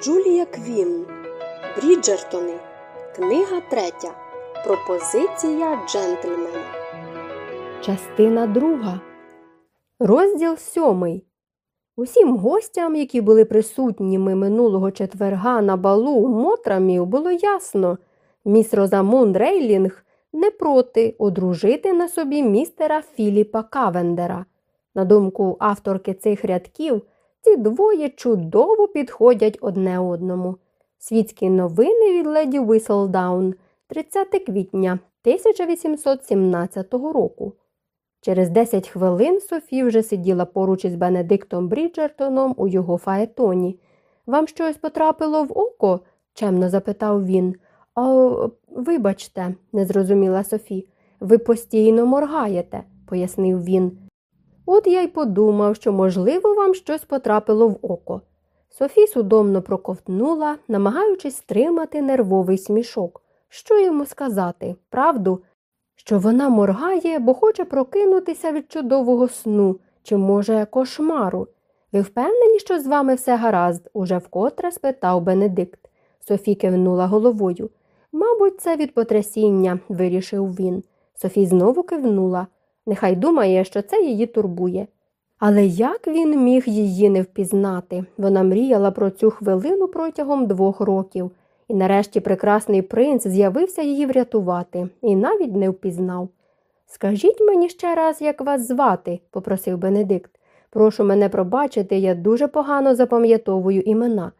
Джулія Квін. Бріджертони. Книга третя. Пропозиція джентльмена. Частина друга. Розділ сьомий. Усім гостям, які були присутніми минулого четверга на балу у Мотрамів, було ясно, міс Розамунд Рейлінг не проти одружити на собі містера Філіпа Кавендера. На думку авторки цих рядків, ці двоє чудово підходять одне одному. Світські новини від леді Віселдаун 30 квітня 1817 року. Через 10 хвилин Софі вже сиділа поруч із Бенедиктом Бріджертоном у його фаетоні. Вам щось потрапило в око? чемно запитав він. О, вибачте, не зрозуміла Софі. Ви постійно моргаєте, пояснив він. От я й подумав, що, можливо, вам щось потрапило в око. Софі судомно проковтнула, намагаючись стримати нервовий смішок. Що йому сказати? Правду? Що вона моргає, бо хоче прокинутися від чудового сну, чи, може, кошмару. Ви впевнені, що з вами все гаразд? уже вкотре спитав Бенедикт. Софі кивнула головою. Мабуть, це від потрясіння, вирішив він. Софі знову кивнула. Нехай думає, що це її турбує. Але як він міг її не впізнати? Вона мріяла про цю хвилину протягом двох років, і нарешті прекрасний принц з'явився її врятувати і навіть не впізнав. Скажіть мені ще раз, як вас звати, попросив Бенедикт. Прошу мене пробачити, я дуже погано запам'ятовую імена.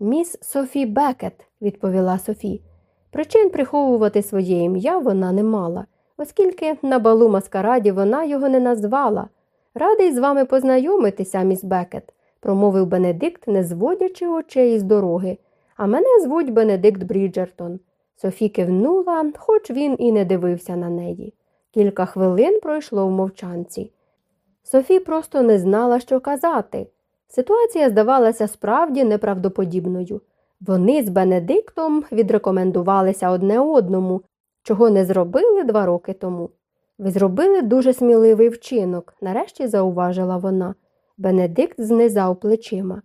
Міс Софі Бекет, відповіла Софі. Причин приховувати своє ім'я вона не мала, оскільки на балу маскараді вона його не назвала. Радий з вами познайомитися, міс Бекет, промовив Бенедикт, не зводячи очей із дороги. А мене звуть Бенедикт Бріджертон. Софі кивнула, хоч він і не дивився на неї. Кілька хвилин пройшло в мовчанці. Софі просто не знала, що казати. Ситуація здавалася справді неправдоподібною. Вони з Бенедиктом відрекомендувалися одне одному, чого не зробили два роки тому. Ви зробили дуже сміливий вчинок, нарешті зауважила вона. Бенедикт знизав плечима.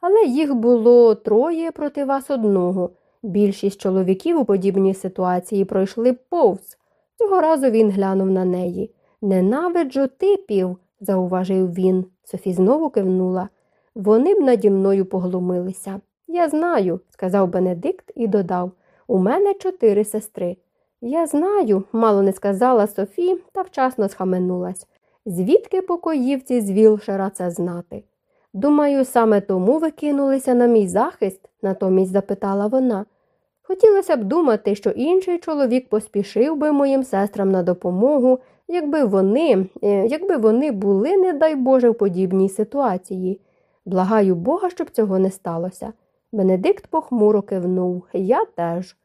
Але їх було троє проти вас одного. Більшість чоловіків у подібній ситуації пройшли повз. Цього разу він глянув на неї. Ненавиджу типів, зауважив він. Софі знову кивнула. Вони б наді мною поглумилися. Я знаю, сказав Бенедикт і додав. У мене чотири сестри. Я знаю, мало не сказала Софі та вчасно схаменулась. Звідки покоївці з Вілшера це знати? Думаю, саме тому ви кинулися на мій захист, натомість запитала вона. Хотілося б думати, що інший чоловік поспішив би моїм сестрам на допомогу, якби вони, е, якби вони були, не дай Боже, в подібній ситуації. Благаю Бога, щоб цього не сталося. Бенедикт похмуро кивнув. Я теж.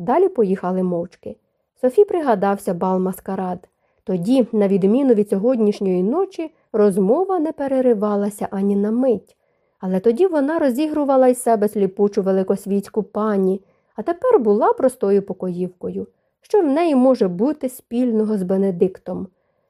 Далі поїхали мовчки. Софі пригадався бал маскарад. Тоді, на відміну від сьогоднішньої ночі, розмова не переривалася ані на мить. Але тоді вона розігрувала із себе сліпучу великосвітську пані, а тепер була простою покоївкою, що в неї може бути спільного з Бенедиктом.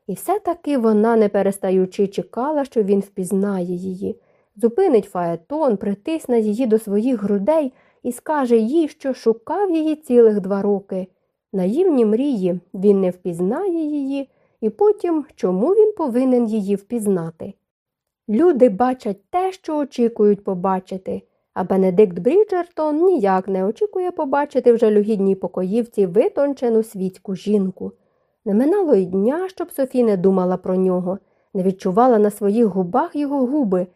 І все-таки вона, не перестаючи, чекала, що він впізнає її, зупинить фаетон, притисне її до своїх грудей і скаже їй, що шукав її цілих два роки. Наївні мрії він не впізнає її, і потім чому він повинен її впізнати. Люди бачать те, що очікують побачити, а Бенедикт Бріджертон ніяк не очікує побачити в жалюгідній покоївці витончену світську жінку. Не минало й дня, щоб Софі не думала про нього, не відчувала на своїх губах його губи,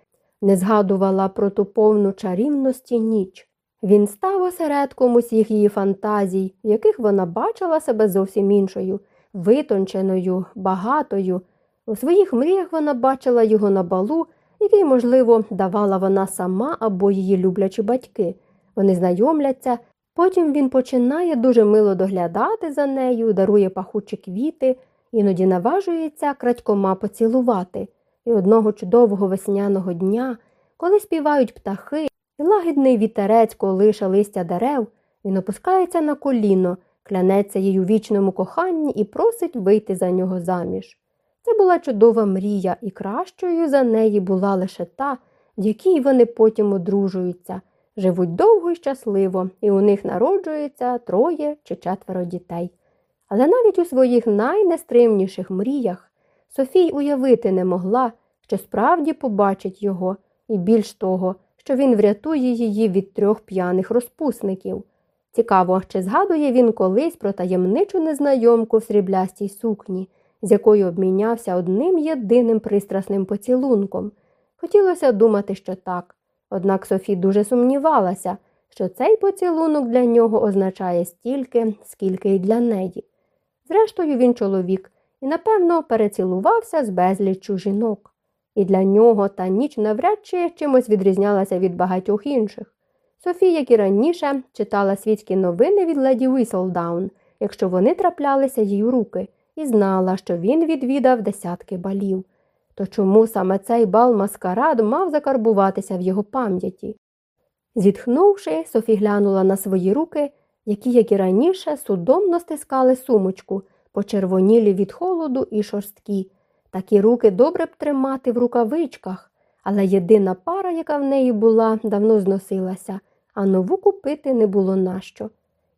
не згадувала про ту повну чарівності ніч. Він став осередком усіх її фантазій, в яких вона бачила себе зовсім іншою, витонченою, багатою. У своїх мріях вона бачила його на балу, який, можливо, давала вона сама або її люблячі батьки. Вони знайомляться, потім він починає дуже мило доглядати за нею, дарує пахучі квіти, іноді наважується крадькома поцілувати. І одного чудового весняного дня, коли співають птахи, і лагідний вітерець колише листя дерев, він опускається на коліно, клянеться їй у вічному коханні і просить вийти за нього заміж. Це була чудова мрія, і кращою за неї була лише та, в якій вони потім одружуються, живуть довго і щасливо, і у них народжується троє чи четверо дітей. Але навіть у своїх найнестримніших мріях Софій уявити не могла, що справді побачить його, і більш того, що він врятує її від трьох п'яних розпусників. Цікаво, чи згадує він колись про таємничу незнайомку в сріблястій сукні, з якою обмінявся одним єдиним пристрасним поцілунком. Хотілося думати, що так. Однак Софі дуже сумнівалася, що цей поцілунок для нього означає стільки, скільки й для неї. Зрештою, він чоловік і, напевно, перецілувався з безліччю жінок. І для нього та ніч навряд чи чимось відрізнялася від багатьох інших. Софі, як і раніше, читала світські новини від леді Віселдаун, якщо вони траплялися їй у руки, і знала, що він відвідав десятки балів. То чому саме цей бал маскарад мав закарбуватися в його пам'яті? Зітхнувши, Софі глянула на свої руки, які, як і раніше, судомно стискали сумочку, почервонілі від холоду і шорсткі. Такі руки добре б тримати в рукавичках, але єдина пара, яка в неї була, давно зносилася, а нову купити не було нащо.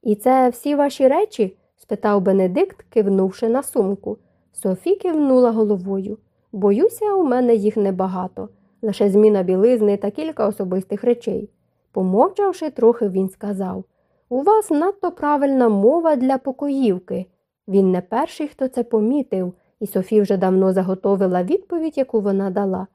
І це всі ваші речі? спитав Бенедикт, кивнувши на сумку. Софі кивнула головою. Боюся, у мене їх небагато, лише зміна білизни та кілька особистих речей. Помовчавши трохи, він сказав У вас надто правильна мова для покоївки. Він не перший, хто це помітив, і Софі вже давно заготовила відповідь, яку вона дала.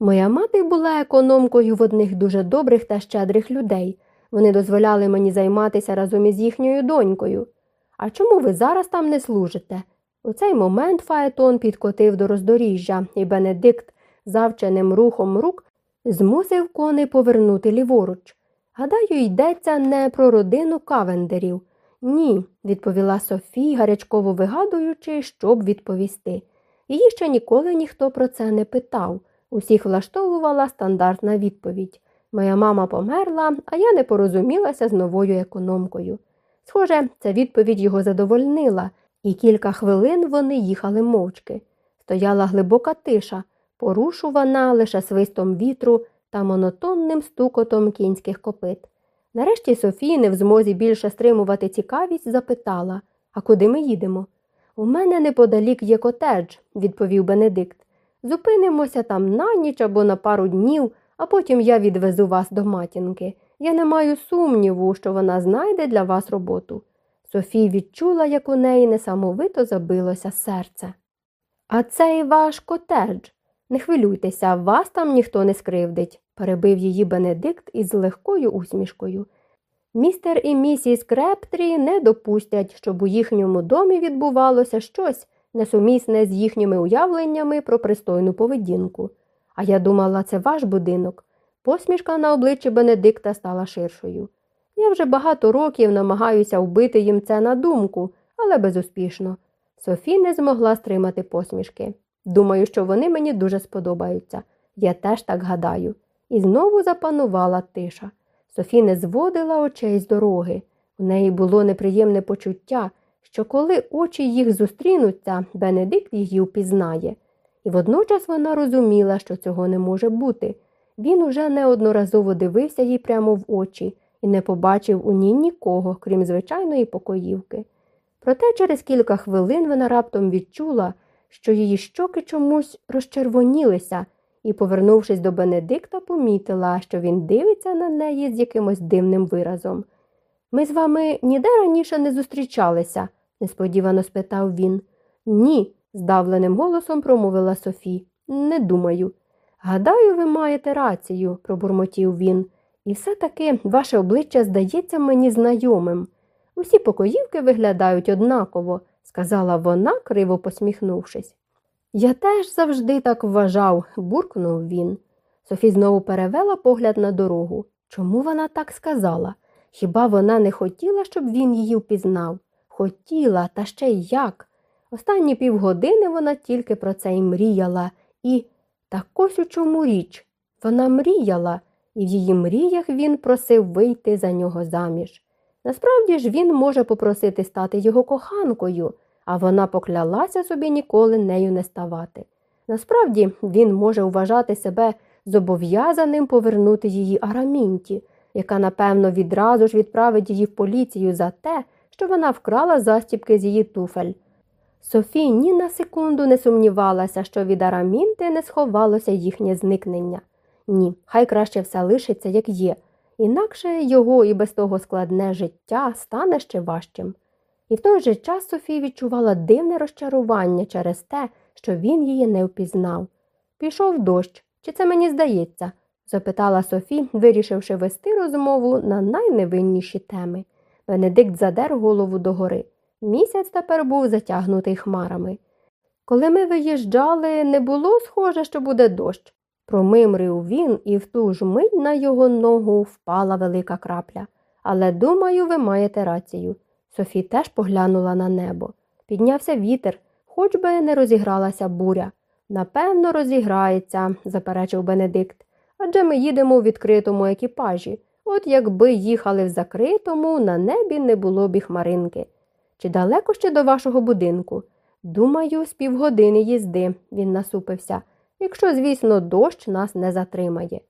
Моя мати була економкою в одних дуже добрих та щедрих людей. Вони дозволяли мені займатися разом із їхньою донькою. А чому ви зараз там не служите? У цей момент Фаетон підкотив до роздоріжжя, і Бенедикт завченим рухом рук змусив коней повернути ліворуч. Гадаю, йдеться не про родину кавендерів. Ні, відповіла Софія, гарячково вигадуючи, щоб відповісти. Її ще ніколи ніхто про це не питав. Усіх влаштовувала стандартна відповідь. Моя мама померла, а я не порозумілася з новою економкою. Схоже, ця відповідь його задовольнила, і кілька хвилин вони їхали мовчки. Стояла глибока тиша, порушувана лише свистом вітру та монотонним стукотом кінських копит. Нарешті Софія, не в змозі більше стримувати цікавість, запитала А куди ми їдемо? У мене неподалік є котедж, відповів Бенедикт. Зупинимося там на ніч або на пару днів, а потім я відвезу вас до матінки. Я не маю сумніву, що вона знайде для вас роботу. Софія відчула, як у неї несамовито забилося серце. А цей ваш котедж. Не хвилюйтеся, вас там ніхто не скривдить, перебив її Бенедикт із легкою усмішкою. Містер і місіс Крептрі не допустять, щоб у їхньому домі відбувалося щось несумісне з їхніми уявленнями про пристойну поведінку. А я думала, це ваш будинок. Посмішка на обличчі Бенедикта стала ширшою. Я вже багато років намагаюся вбити їм це на думку, але безуспішно. Софі не змогла стримати посмішки. Думаю, що вони мені дуже сподобаються. Я теж так гадаю. І знову запанувала тиша. Софі не зводила очей з дороги. У неї було неприємне почуття, що коли очі їх зустрінуться, Бенедикт її впізнає. І водночас вона розуміла, що цього не може бути. Він уже неодноразово дивився їй прямо в очі і не побачив у ній нікого, крім звичайної покоївки. Проте через кілька хвилин вона раптом відчула, що її щоки чомусь розчервонілися, і, повернувшись до Бенедикта, помітила, що він дивиться на неї з якимось дивним виразом. Ми з вами ніде раніше не зустрічалися? несподівано спитав він. Ні, здавленим голосом промовила Софі. Не думаю. Гадаю, ви маєте рацію, пробурмотів він, і все таки ваше обличчя здається мені знайомим. Усі покоївки виглядають однаково, сказала вона, криво посміхнувшись. Я теж завжди так вважав, буркнув він. Софі знову перевела погляд на дорогу. Чому вона так сказала? Хіба вона не хотіла, щоб він її впізнав? Хотіла, та ще й як. Останні півгодини вона тільки про це й мріяла, і так ось у чому річ. Вона мріяла, і в її мріях він просив вийти за нього заміж. Насправді ж він може попросити стати його коханкою, а вона поклялася собі ніколи нею не ставати. Насправді він може вважати себе зобов'язаним повернути її арамінті. яка, напевно, відразу ж відправить її в поліцію за те, що вона вкрала застібки з її туфель. Софі ні на секунду не сумнівалася, що від Арамінти не сховалося їхнє зникнення. Ні, хай краще все лишиться, як є, інакше його і без того складне життя стане ще важчим. І в той же час Софія відчувала дивне розчарування через те, що він її не впізнав. Пішов дощ, чи це мені здається? запитала Софі, вирішивши вести розмову на найневинніші теми. Бенедикт задер голову догори. Місяць тепер був затягнутий хмарами. Коли ми виїжджали, не було схоже, що буде дощ. Промимрив він, і в ту ж мить на його ногу впала велика крапля. Але, думаю, ви маєте рацію. Софі теж поглянула на небо. Піднявся вітер, хоч би не розігралася буря. Напевно, розіграється, заперечив Бенедикт. Адже ми їдемо у відкритому екіпажі. От якби їхали в закритому, на небі не було б і хмаринки. Чи далеко ще до вашого будинку? Думаю, з півгодини їзди, він насупився, якщо, звісно, дощ нас не затримає.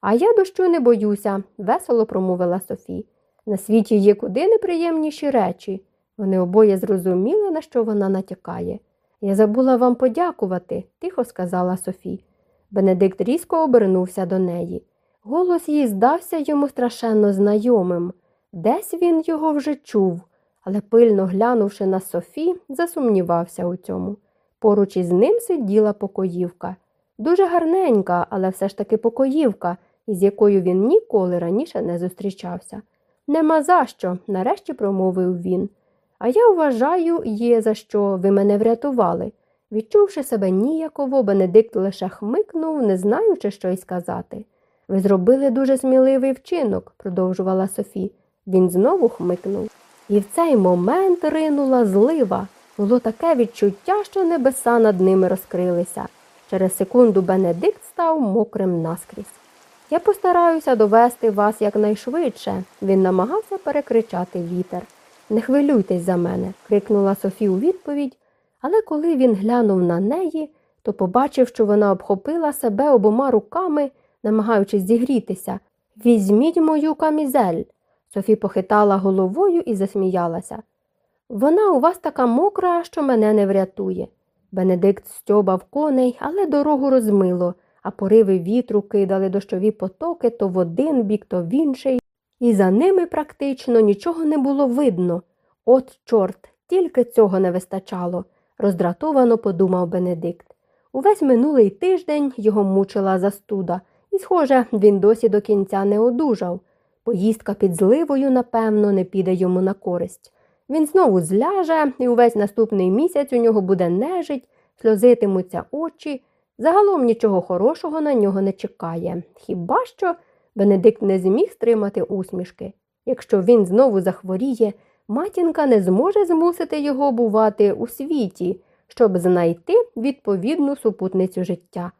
А я дощу не боюся, весело промовила Софі. На світі є куди неприємніші речі. Вони обоє зрозуміли, на що вона натякає. Я забула вам подякувати, тихо сказала Софі. Бенедикт різко обернувся до неї. Голос їй здався йому страшенно знайомим. Десь він його вже чув, але пильно глянувши на Софі, засумнівався у цьому. Поруч із ним сиділа покоївка. Дуже гарненька, але все ж таки покоївка, із якою він ніколи раніше не зустрічався. Нема за що, нарешті промовив він. А я вважаю, є за що ви мене врятували. Відчувши себе ніяково, Бенедикт лише хмикнув, не знаючи, що й сказати. Ви зробили дуже сміливий вчинок, продовжувала Софі. Він знову хмикнув. І в цей момент ринула злива. Було таке відчуття, що небеса над ними розкрилися. Через секунду Бенедикт став мокрим наскрізь. Я постараюся довести вас якнайшвидше, він намагався перекричати вітер. Не хвилюйтесь за мене, крикнула Софі у відповідь, але коли він глянув на неї, то побачив, що вона обхопила себе обома руками, намагаючись зігрітися. Візьміть мою камізель. Софі похитала головою і засміялася. Вона у вас така мокра, що мене не врятує. Бенедикт стьобав коней, але дорогу розмило, а пориви вітру кидали дощові потоки то в один бік, то в інший, і за ними практично нічого не було видно. От, чорт, тільки цього не вистачало, роздратовано подумав Бенедикт. Увесь минулий тиждень його мучила застуда, і, схоже, він досі до кінця не одужав. Поїздка під зливою, напевно, не піде йому на користь. Він знову зляже, і увесь наступний місяць у нього буде нежить, сльозитимуться очі. Загалом нічого хорошого на нього не чекає. Хіба що Бенедикт не зміг стримати усмішки. Якщо він знову захворіє, матінка не зможе змусити його бувати у світі, щоб знайти відповідну супутницю життя.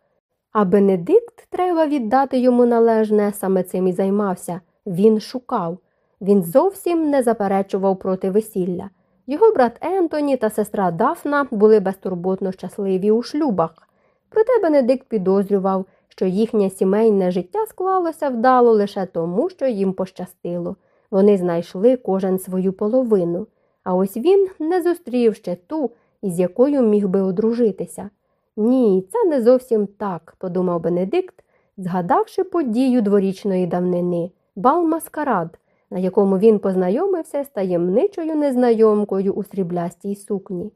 А Бенедикт, треба віддати йому належне, саме цим і займався. Він шукав. Він зовсім не заперечував проти весілля. Його брат Ентоні та сестра Дафна були безтурботно щасливі у шлюбах. Проте Бенедикт підозрював, що їхнє сімейне життя склалося вдало лише тому, що їм пощастило. Вони знайшли кожен свою половину. А ось він не зустрів ще ту, із якою міг би одружитися. Ні, це не зовсім так, подумав Бенедикт, згадавши подію дворічної давнини бал маскарад, на якому він познайомився з таємничою незнайомкою у сріблястій сукні.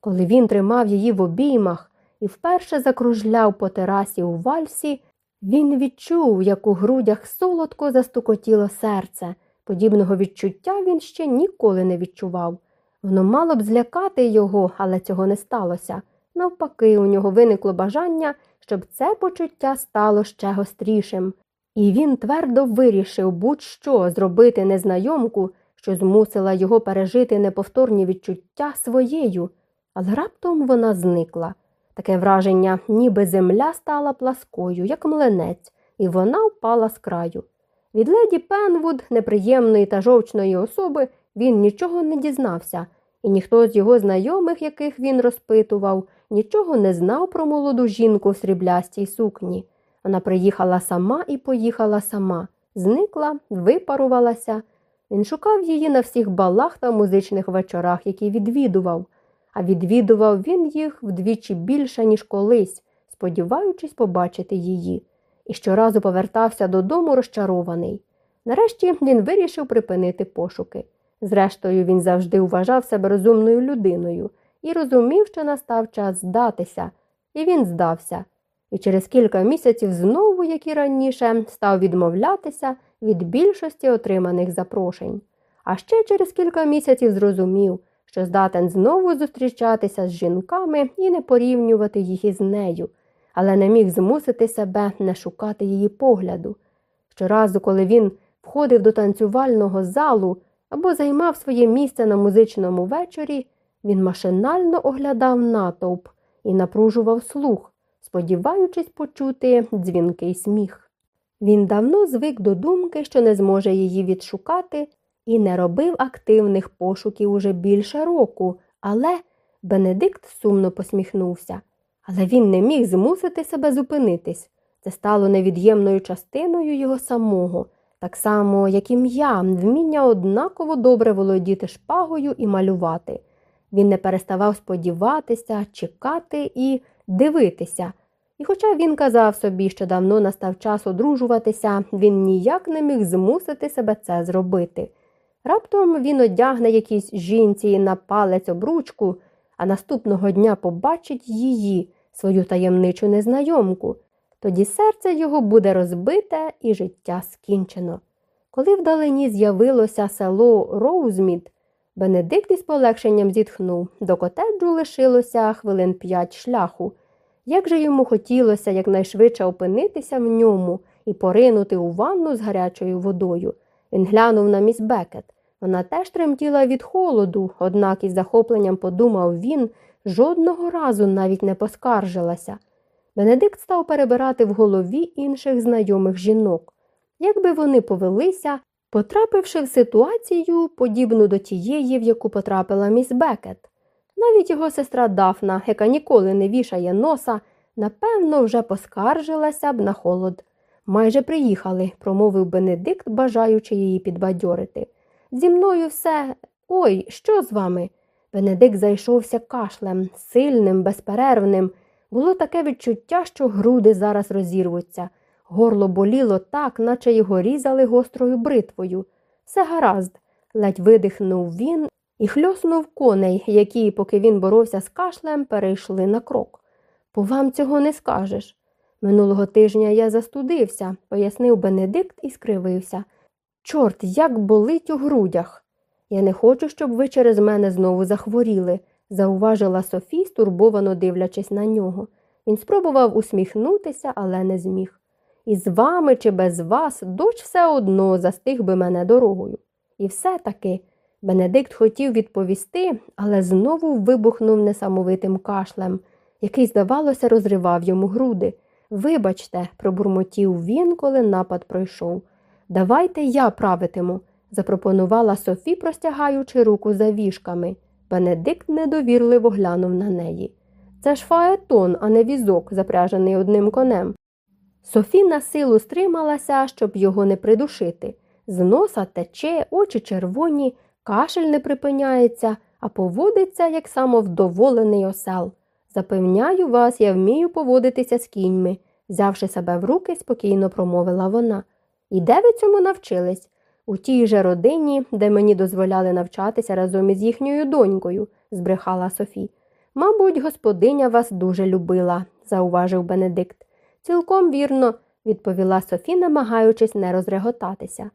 Коли він тримав її в обіймах і вперше закружляв по терасі у вальсі, він відчув, як у грудях солодко застукотіло серце. Подібного відчуття він ще ніколи не відчував. Воно мало б злякати його, але цього не сталося. Навпаки, у нього виникло бажання, щоб це почуття стало ще гострішим. І він твердо вирішив будь-що зробити незнайомку, що змусила його пережити неповторні відчуття своєю, але раптом вона зникла. Таке враження, ніби земля стала пласкою, як млинець, і вона впала з краю. Від леді Пенвуд, неприємної та жовчної особи, він нічого не дізнався, і ніхто з його знайомих, яких він розпитував, нічого не знав про молоду жінку в сріблястій сукні. Вона приїхала сама і поїхала сама. зникла, випарувалася. Він шукав її на всіх балах та музичних вечорах, які відвідував, а відвідував він їх вдвічі більше, ніж колись, сподіваючись побачити її, і щоразу повертався додому розчарований. Нарешті він вирішив припинити пошуки. Зрештою, він завжди вважав себе розумною людиною і розумів, що настав час здатися, і він здався. І через кілька місяців знову, як і раніше, став відмовлятися від більшості отриманих запрошень. А ще через кілька місяців зрозумів, що здатен знову зустрічатися з жінками і не порівнювати їх із нею, але не міг змусити себе не шукати її погляду. Щоразу, коли він входив до танцювального залу або займав своє місце на музичному вечорі, він машинально оглядав натовп і напружував слух, сподіваючись почути дзвінкий сміх. Він давно звик до думки, що не зможе її відшукати, і не робив активних пошуків уже більше року, але Бенедикт сумно посміхнувся. Але він не міг змусити себе зупинитись. Це стало невід'ємною частиною його самого, так само, як ім'я, вміння однаково добре володіти шпагою і малювати. Він не переставав сподіватися, чекати і дивитися. І хоча він казав собі, що давно настав час одружуватися, він ніяк не міг змусити себе це зробити. Раптом він одягне якійсь жінці на палець обручку, а наступного дня побачить її, свою таємничу незнайомку. Тоді серце його буде розбите і життя скінчено. Коли вдалині з'явилося село Роузмід, Бенедикт із полегшенням зітхнув, до котеджу лишилося хвилин п'ять шляху. Як же йому хотілося якнайшвидше опинитися в ньому і поринути у ванну з гарячою водою. Він глянув на міс Бекет. Вона теж тремтіла від холоду, однак із захопленням подумав він, жодного разу навіть не поскаржилася. Бенедикт став перебирати в голові інших знайомих жінок. Якби вони повелися, потрапивши в ситуацію, подібну до тієї, в яку потрапила міс Бекет. Навіть його сестра Дафна, яка ніколи не вішає носа, напевно, вже поскаржилася б на холод. Майже приїхали, промовив Бенедикт, бажаючи її підбадьорити. Зі мною все. Ой, що з вами? Бенедикт зайшовся кашлем, сильним, безперервним. Було таке відчуття, що груди зараз розірвуться. Горло боліло так, наче його різали гострою бритвою. Все гаразд, ледь видихнув він і хльоснув коней, які, поки він боровся з кашлем, перейшли на крок. По вам цього не скажеш. Минулого тижня я застудився, пояснив Бенедикт і скривився. Чорт, як болить у грудях. Я не хочу, щоб ви через мене знову захворіли, зауважила Софі, стурбовано дивлячись на нього. Він спробував усміхнутися, але не зміг. Із вами чи без вас дощ все одно застиг би мене дорогою. І все таки Бенедикт хотів відповісти, але знову вибухнув несамовитим кашлем, який, здавалося, розривав йому груди. Вибачте, пробурмотів він, коли напад пройшов. Давайте я правитиму, запропонувала Софі, простягаючи руку за вішками. Бенедикт недовірливо глянув на неї. Це ж фаетон, а не візок, запряжений одним конем. Софі на силу стрималася, щоб його не придушити. З носа тече, очі червоні, кашель не припиняється, а поводиться, як самовдоволений осел. Запевняю вас, я вмію поводитися з кіньми, взявши себе в руки, спокійно промовила вона. І де ви цьому навчились? У тій же родині, де мені дозволяли навчатися разом із їхньою донькою, збрехала Софі. Мабуть, господиня вас дуже любила, зауважив Бенедикт. Цілком вірно, відповіла Софі, намагаючись не розреготатися.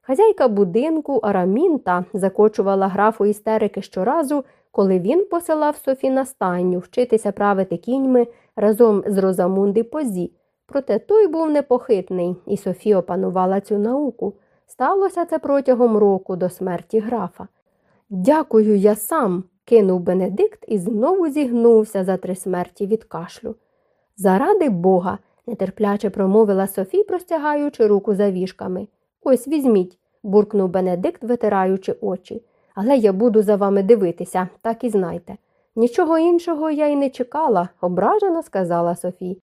Хазяйка будинку Арамінта закочувала графу істерики щоразу, коли він посилав Софі на стайню вчитися правити кіньми разом з Розамунди Позі. Проте той був непохитний, і Софі опанувала цю науку. Сталося це протягом року до смерті графа. Дякую, я сам, кинув Бенедикт і знову зігнувся за три смерті від кашлю. Заради бога, нетерпляче промовила Софі, простягаючи руку за вішками. Ось візьміть, буркнув Бенедикт, витираючи очі. Але я буду за вами дивитися, так і знайте. Нічого іншого я й не чекала, ображено сказала Софі.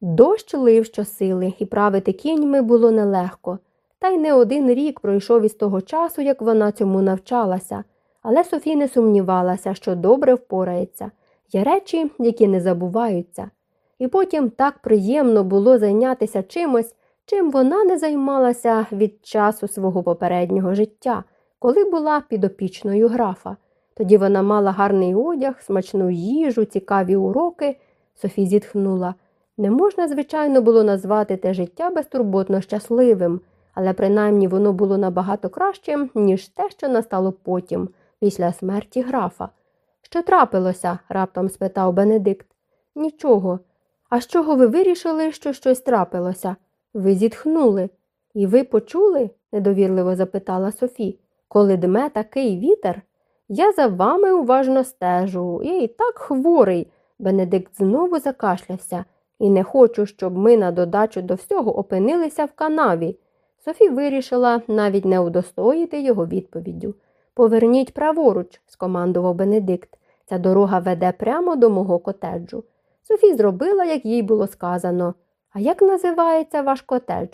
Дощ лив щосили, і правити кіньми було нелегко. Та й не один рік пройшов із того часу, як вона цьому навчалася, але Софі не сумнівалася, що добре впорається. Є речі, які не забуваються. І потім так приємно було зайнятися чимось, чим вона не займалася від часу свого попереднього життя, коли була підопічною графа. Тоді вона мала гарний одяг, смачну їжу, цікаві уроки. Софі зітхнула. Не можна, звичайно, було назвати те життя безтурботно щасливим, але принаймні воно було набагато кращим, ніж те, що настало потім, після смерті графа. Що трапилося? раптом спитав Бенедикт. Нічого. А з чого ви вирішили, що щось трапилося? Ви зітхнули. І ви почули? недовірливо запитала Софі. Коли дме такий вітер? Я за вами уважно стежу, я і так хворий. Бенедикт знову закашлявся, і не хочу, щоб ми на додачу до всього опинилися в канаві. Софі вирішила навіть не удостоїти його відповіддю. Поверніть праворуч, скомандував Бенедикт. Ця дорога веде прямо до мого котеджу. Софі зробила, як їй було сказано. А як називається ваш котедж?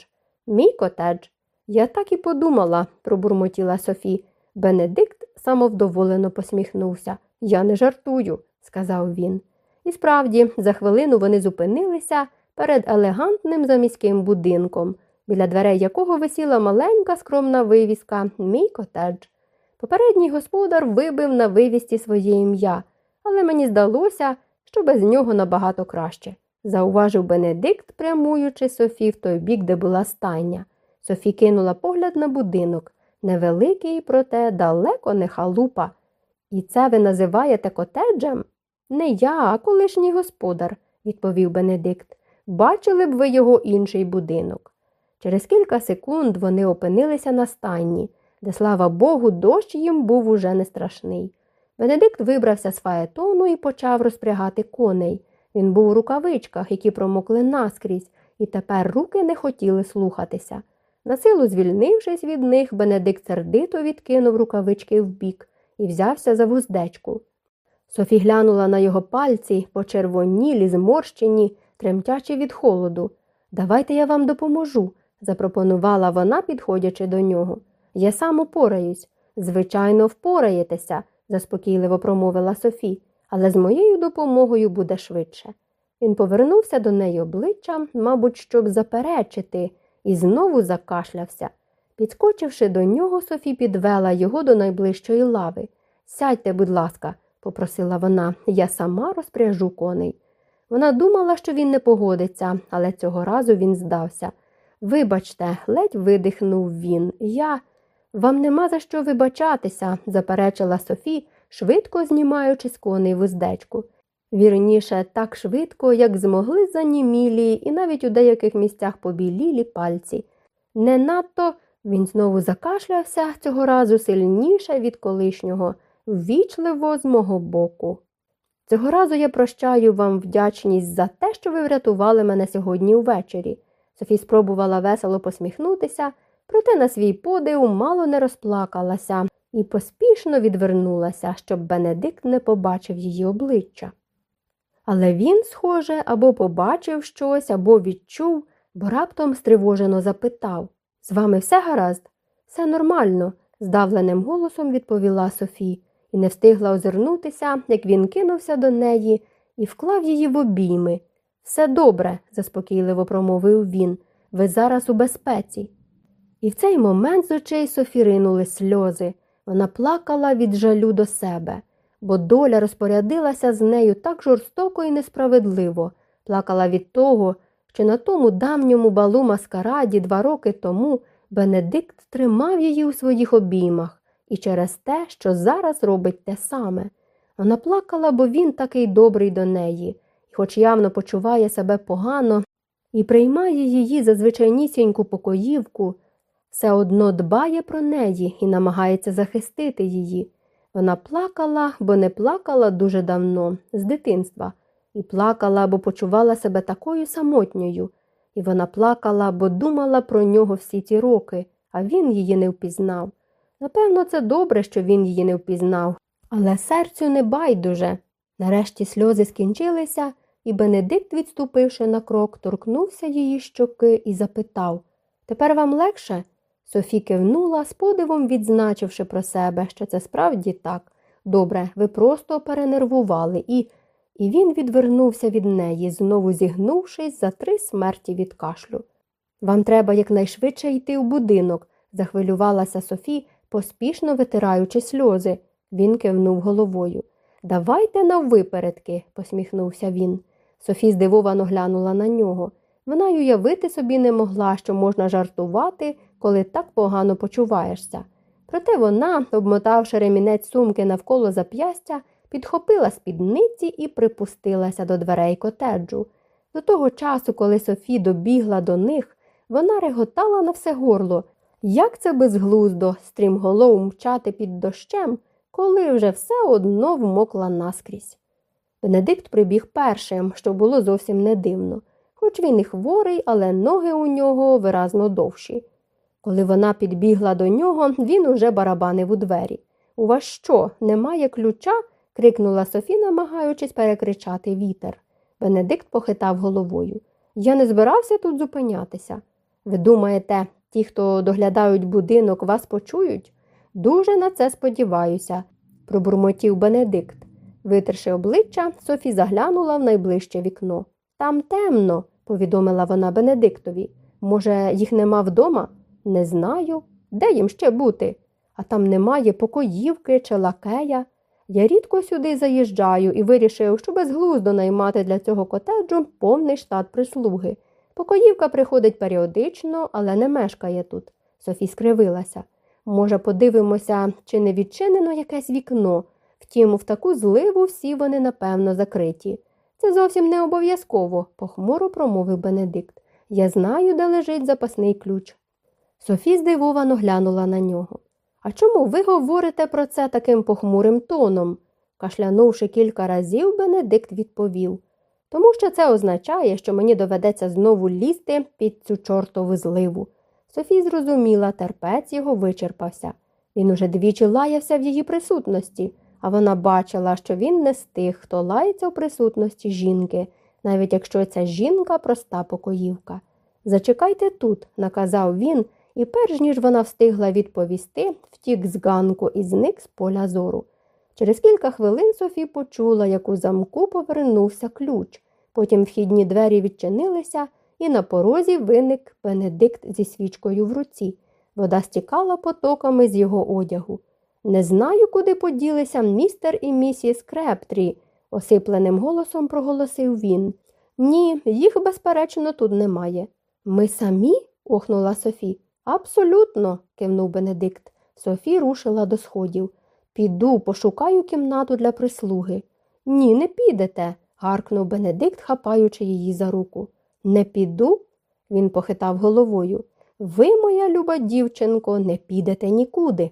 Мій котедж. Я так і подумала, пробурмотіла Софі. Бенедикт самовдоволено посміхнувся. Я не жартую, сказав він. І справді, за хвилину вони зупинилися перед елегантним заміським будинком, біля дверей якого висіла маленька скромна вивіска Мій котедж. Попередній господар вибив на вивісті своє ім'я, але мені здалося, що без нього набагато краще, зауважив Бенедикт, прямуючи Софі в той бік, де була стайня. Софі кинула погляд на будинок, невеликий, проте далеко не халупа. І це ви називаєте котеджем? Не я, а колишній господар, відповів Бенедикт. Бачили б ви його інший будинок. Через кілька секунд вони опинилися на стайні, де, слава Богу, дощ їм був уже не страшний. Бенедикт вибрався з фаетону і почав розпрягати коней. Він був у рукавичках, які промокли наскрізь, і тепер руки не хотіли слухатися. Насилу звільнившись від них, Бенедикт сердито відкинув рукавички вбік і взявся за вуздечку. Софі глянула на його пальці, почервонілі, зморщені, тремтячі від холоду. Давайте я вам допоможу, запропонувала вона, підходячи до нього. Я сам упораюсь. Звичайно, впораєтеся, заспокійливо промовила Софі, але з моєю допомогою буде швидше. Він повернувся до неї обличчям, мабуть, щоб заперечити, і знову закашлявся. Підскочивши до нього, Софі підвела його до найближчої лави. Сядьте, будь ласка, попросила вона, я сама розпряжу коней. Вона думала, що він не погодиться, але цього разу він здався. Вибачте, ледь видихнув він. Я. Вам нема за що вибачатися, заперечила Софі, швидко знімаючи з коней вуздечку. Вірніше, так швидко, як змогли занімілі і навіть у деяких місцях побілілі пальці. Не надто він знову закашлявся цього разу сильніше від колишнього, ввічливо з мого боку. Цього разу я прощаю вам вдячність за те, що ви врятували мене сьогодні увечері. Софі спробувала весело посміхнутися, проте на свій подив мало не розплакалася і поспішно відвернулася, щоб Бенедикт не побачив її обличчя. Але він, схоже, або побачив щось, або відчув, бо раптом стривожено запитав З вами все гаразд? Все нормально, здавленим голосом відповіла Софі, і не встигла озирнутися, як він кинувся до неї і вклав її в обійми. Все добре, заспокійливо промовив він. Ви зараз у безпеці. І в цей момент з очей Софі ринули сльози. Вона плакала від жалю до себе, бо доля розпорядилася з нею так жорстоко і несправедливо, плакала від того, що на тому давньому балу маскараді два роки тому Бенедикт тримав її у своїх обіймах і через те, що зараз робить те саме. Вона плакала, бо він такий добрий до неї, і, хоч явно почуває себе погано і приймає її за звичайнісіньку покоївку, все одно дбає про неї і намагається захистити її. Вона плакала, бо не плакала дуже давно, з дитинства, і плакала, бо почувала себе такою самотньою, і вона плакала, бо думала про нього всі ті роки, а він її не впізнав. Напевно, це добре, що він її не впізнав, але серцю не байдуже. Нарешті сльози скінчилися, і Бенедикт, відступивши на крок, торкнувся її щоки і запитав Тепер вам легше? Софі кивнула, з подивом відзначивши про себе, що це справді так. Добре, ви просто перенервували, і. І він відвернувся від неї, знову зігнувшись за три смерті від кашлю. Вам треба якнайшвидше йти в будинок, захвилювалася Софі, поспішно витираючи сльози. Він кивнув головою. Давайте наввипередки, посміхнувся він. Софі здивовано глянула на нього. Вона й уявити собі не могла, що можна жартувати, коли так погано почуваєшся. Проте вона, обмотавши ремінець сумки навколо зап'ястя, підхопила спідниці і припустилася до дверей котеджу. До того часу, коли Софі добігла до них, вона реготала на все горло. Як це безглуздо стрімголов мчати під дощем, коли вже все одно вмокла наскрізь. Бенедикт прибіг першим, що було зовсім не дивно, хоч він і хворий, але ноги у нього виразно довші. Коли вона підбігла до нього, він уже барабанив у двері. У вас що, немає ключа? крикнула Софі, намагаючись перекричати вітер. Бенедикт похитав головою. Я не збирався тут зупинятися. Ви думаєте, ті, хто доглядають будинок, вас почують? Дуже на це сподіваюся, пробурмотів Бенедикт. Витерши обличчя, Софі заглянула в найближче вікно. Там темно, повідомила вона Бенедиктові. Може, їх нема вдома? Не знаю. Де їм ще бути? А там немає покоївки чи лакея. Я рідко сюди заїжджаю і вирішив, що безглуздо наймати для цього котеджу повний штат прислуги. Покоївка приходить періодично, але не мешкає тут. Софі скривилася. Може, подивимося, чи не відчинено якесь вікно. Втім, в таку зливу всі вони, напевно, закриті. Це зовсім не обов'язково, похмуро промовив Бенедикт. Я знаю, де лежить запасний ключ. Софі здивовано глянула на нього. А чому ви говорите про це таким похмурим тоном? кашлянувши кілька разів, Бенедикт відповів. Тому що це означає, що мені доведеться знову лізти під цю чортову зливу. Софі зрозуміла, терпець його вичерпався. Він уже двічі лаявся в її присутності, а вона бачила, що він не з тих, хто лається в присутності жінки, навіть якщо ця жінка проста покоївка. Зачекайте тут, наказав він, і перш ніж вона встигла відповісти, втік з ганку і зник з поля зору. Через кілька хвилин Софі почула, як у замку повернувся ключ. Потім вхідні двері відчинилися, і на порозі виник Бенедикт зі свічкою в руці. Вода стікала потоками з його одягу. Не знаю, куди поділися містер і місіс Крептрі, осипленим голосом проголосив він. Ні, їх, безперечно, тут немає. Ми самі? охнула Софі. Абсолютно, кивнув Бенедикт. Софі рушила до сходів. Піду, пошукаю кімнату для прислуги. Ні, не підете, гаркнув Бенедикт, хапаючи її за руку. Не піду? Він похитав головою. Ви, моя люба дівчинко, не підете нікуди.